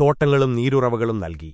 തോട്ടങ്ങളും നീരുറവകളും നൽകി